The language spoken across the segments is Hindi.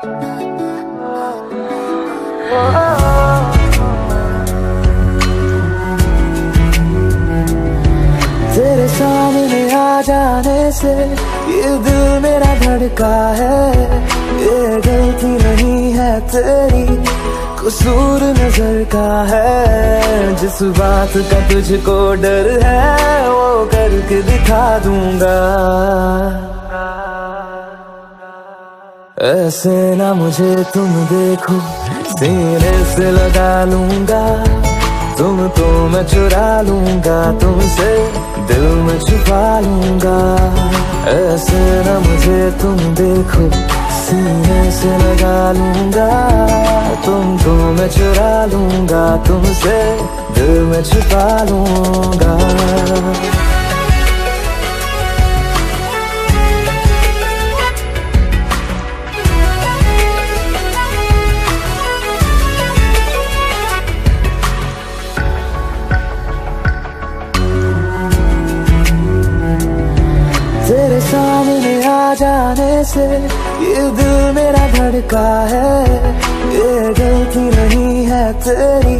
तेरे सामने आ जाने से ये दिल मेरा धड़का है। ये गलती नहीं है तेरी, कसूर नज़र का है। जिस बात का तुझको डर है, वो करके दिखा दूँगा। ऐसे ना मुझे तुम देखो, सीने से लगा लूँगा। तुम तो मैं चुरा लूँगा, तुमसे दिल में छुपा लूँगा। ऐसे ना मुझे तुम देखो, सीने से लगा लूँगा। तुम तो मैं चुरा लूँगा, तुमसे दिल में छुपा लूँगा। जाने से ये दिल मेरा धड़का है। ये गलती नहीं है तेरी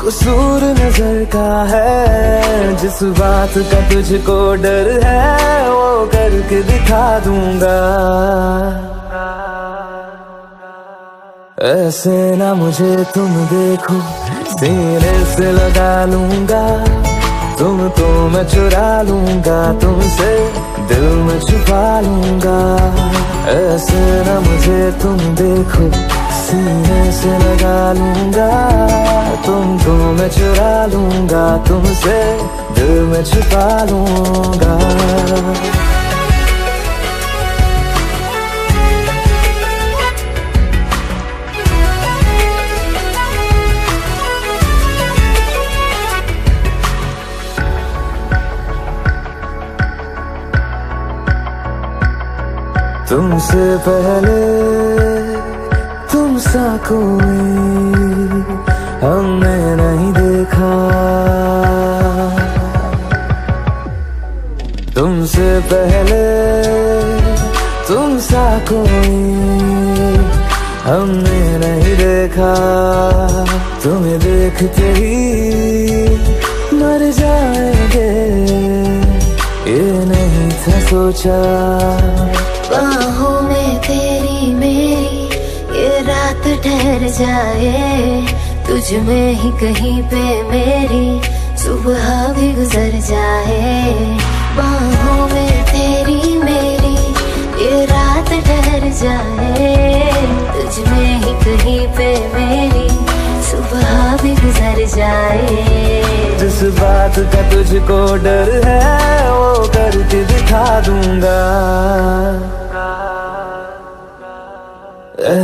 कसूर नज़र का है। जिस बात का तुझको डर है, वो करके दिखा दूँगा। ऐसे ना मुझे तुम देखो, सीने से लगा लूँगा। तुम तो मैं चुरा लूँगा, तुमसे दिल में छुपा लूँगा। ऐसे न मुझे तुम देखो, सीने से लगा लूँगा। तुम तो मैं चुरा लूँगा, तुमसे दिल में छुपा लूँगा। तुमसे पहले तुम सा कोई हमने नहीं देखा। तुमसे पहले तुम सा कोई हमने नहीं देखा। तुम्हें देखते ही मर जाएँगे, ये नहीं था सोचा। बाहों में तेरी मेरी, ये रात ठहर जाए। तुझ में ही कहीं पे मेरी, सुबह भी गुजर जाए। बाहों में तेरी मेरी, ये रात ठहर जाए। तुझ में ही कहीं पे मेरी, सुबह भी गुजर जाए। जिस बात का तुझको डर है, वो करके दिखा दूँगा।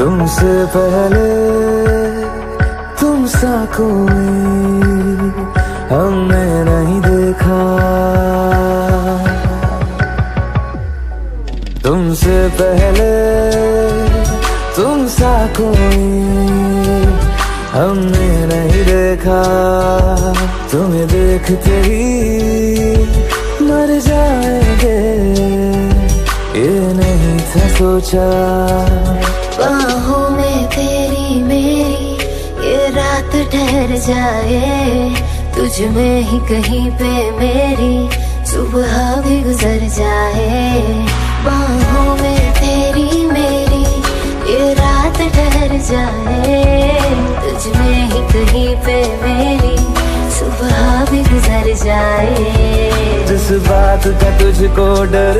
तुमसे पहले तुम सा कोई हमने नहीं देखा। तुमसे पहले तुम सा कोई हमने नहीं देखा। तुम्हें देखते ही मर जाएँगे। ये नहीं था सोचा। बाहों में तेरी मेरी, ये रात ठहर जाए। तुझ में ही कहीं पे मेरी, सुबह भी गुजर जाए। बाहों में तेरी मेरी, ये रात ठहर जाए। तुझ में ही कहीं पे मेरी, सुबह भी गुजर जाए। जिस बात का तुझको डर